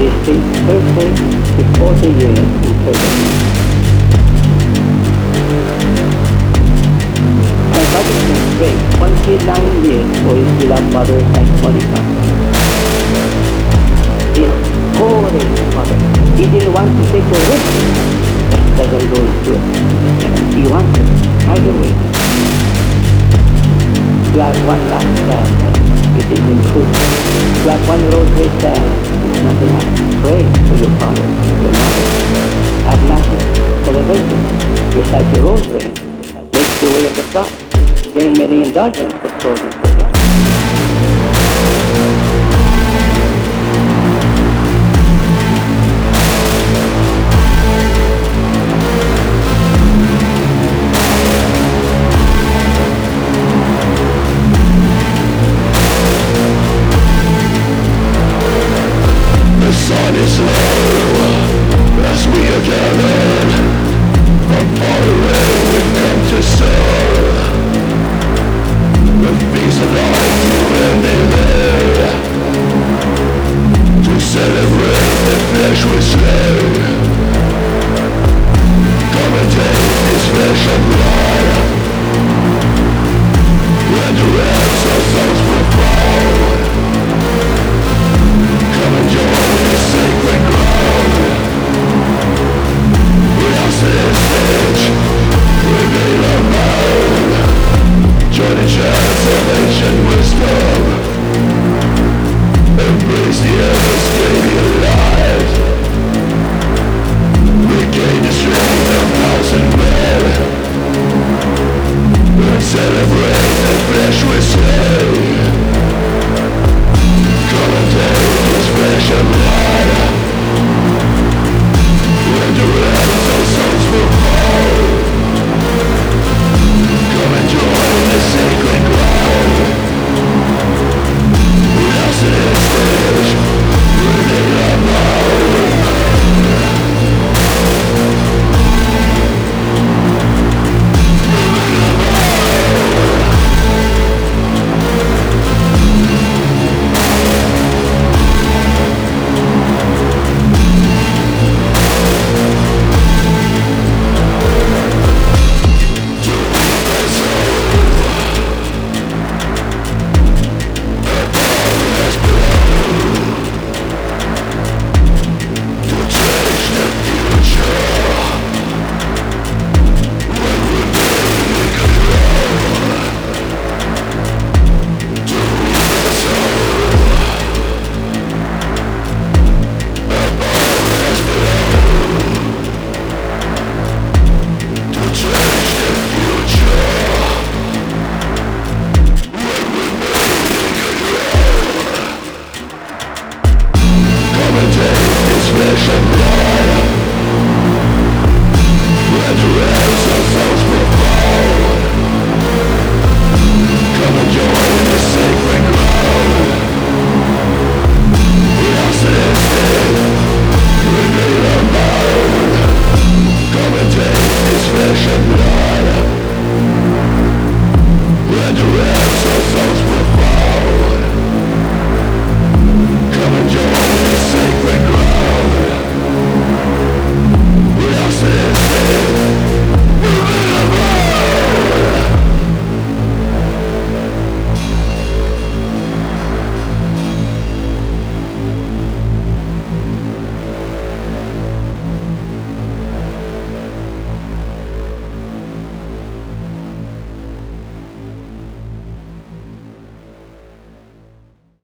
distinct Thursday before the unit in prison. My father was great 29 years for his beloved mother and Monica. His mother, he didn't want to take her with him. That doesn't go it. He wanted, either way. You have one last chance. It is improved. You have one rosary stand. It's not enough. Pray for your father, your mother. Have massive celebration. Recite the rosary. Make Come and take this flesh and blood,